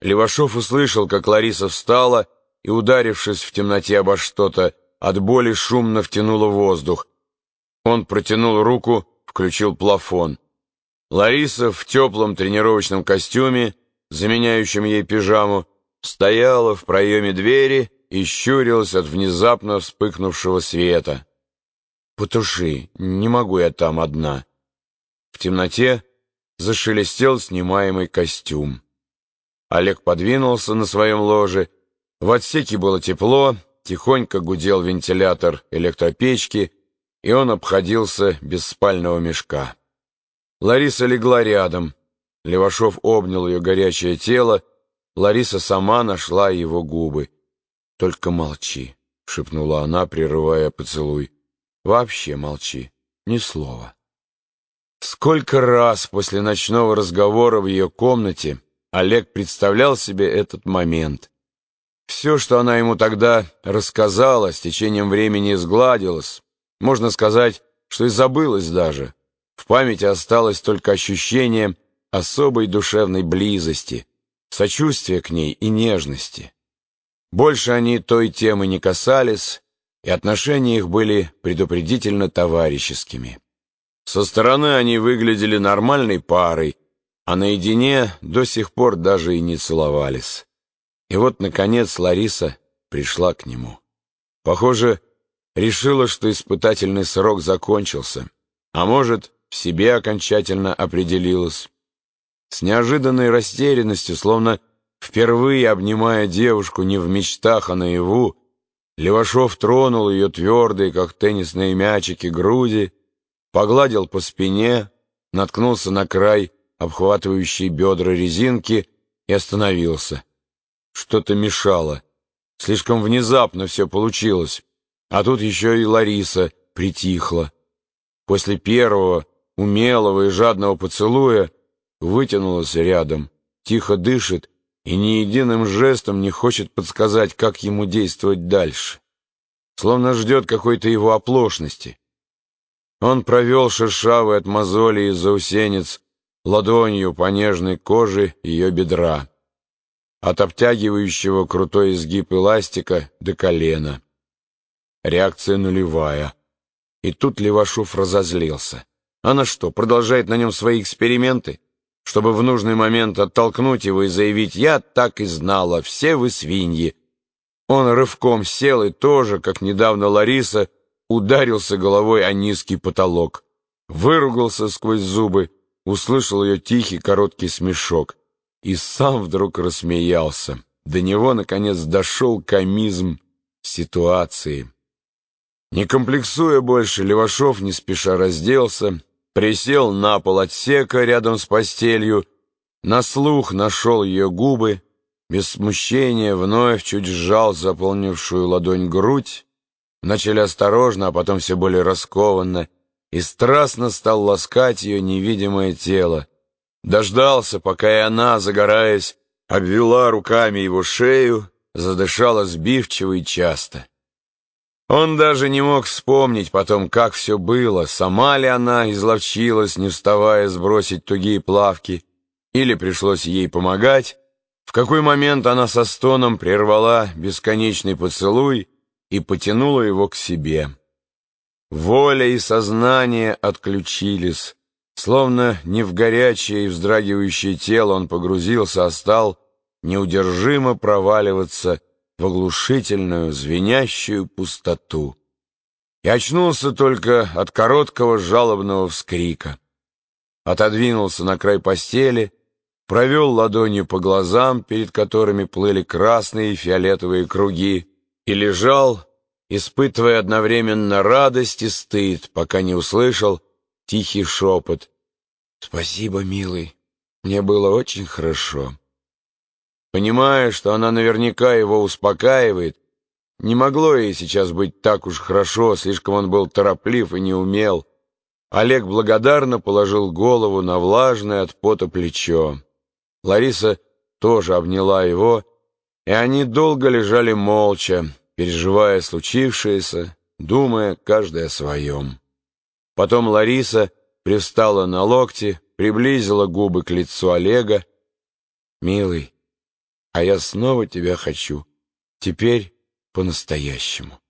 Левашов услышал, как Лариса встала и, ударившись в темноте обо что-то, от боли шумно втянула воздух. Он протянул руку, включил плафон. Лариса в теплом тренировочном костюме, заменяющем ей пижаму, стояла в проеме двери и щурилась от внезапно вспыхнувшего света. «Потуши, не могу я там одна». В темноте зашелестел снимаемый костюм. Олег подвинулся на своем ложе. В отсеке было тепло, тихонько гудел вентилятор электропечки, и он обходился без спального мешка. Лариса легла рядом. Левашов обнял ее горячее тело. Лариса сама нашла его губы. «Только молчи», — шепнула она, прерывая поцелуй. «Вообще молчи, ни слова». Сколько раз после ночного разговора в ее комнате Олег представлял себе этот момент. Все, что она ему тогда рассказала, с течением времени сгладилось. Можно сказать, что и забылось даже. В памяти осталось только ощущение особой душевной близости, сочувствия к ней и нежности. Больше они той темы не касались, и отношения их были предупредительно товарищескими. Со стороны они выглядели нормальной парой, а наедине до сих пор даже и не целовались. И вот, наконец, Лариса пришла к нему. Похоже, решила, что испытательный срок закончился, а может, в себе окончательно определилась. С неожиданной растерянностью, словно впервые обнимая девушку не в мечтах, а наяву, Левашов тронул ее твердые, как теннисные мячики, груди, погладил по спине, наткнулся на край обхватывающей бедра резинки и остановился. Что-то мешало. Слишком внезапно все получилось. А тут еще и Лариса притихла. После первого, умелого и жадного поцелуя вытянулась рядом, тихо дышит и ни единым жестом не хочет подсказать, как ему действовать дальше. Словно ждет какой-то его оплошности. Он провел шершавый от мозоли и заусенец ладонью по нежной коже ее бедра, от обтягивающего крутой изгиб эластика до колена. Реакция нулевая. И тут Левашов разозлился. Она что, продолжает на нем свои эксперименты? Чтобы в нужный момент оттолкнуть его и заявить «Я так и знала, все вы свиньи». Он рывком сел и тоже, как недавно Лариса, ударился головой о низкий потолок, выругался сквозь зубы, услышал ее тихий короткий смешок и сам вдруг рассмеялся. До него, наконец, дошел комизм ситуации. Не комплексуя больше, Левашов не спеша разделся, присел на пол отсека рядом с постелью, на слух нашел ее губы, без смущения вновь чуть сжал заполнившую ладонь грудь, Вначале осторожно, а потом все более раскованно, и страстно стал ласкать ее невидимое тело. Дождался, пока и она, загораясь, обвела руками его шею, задышала сбивчиво и часто. Он даже не мог вспомнить потом, как все было, сама ли она изловчилась, не вставая, сбросить тугие плавки, или пришлось ей помогать, в какой момент она со стоном прервала бесконечный поцелуй, и потянула его к себе. Воля и сознание отключились, словно не в горячее и вздрагивающее тело он погрузился, а стал неудержимо проваливаться в оглушительную, звенящую пустоту. И очнулся только от короткого жалобного вскрика. Отодвинулся на край постели, провел ладонью по глазам, перед которыми плыли красные и фиолетовые круги, и лежал, испытывая одновременно радость и стыд, пока не услышал тихий шепот. «Спасибо, милый, мне было очень хорошо». Понимая, что она наверняка его успокаивает, не могло ей сейчас быть так уж хорошо, слишком он был тороплив и не умел. Олег благодарно положил голову на влажное от пота плечо. Лариса тоже обняла его, и они долго лежали молча, переживая случившееся, думая каждый о своем. Потом Лариса привстала на локти, приблизила губы к лицу Олега. «Милый, А я снова тебя хочу. Теперь по-настоящему.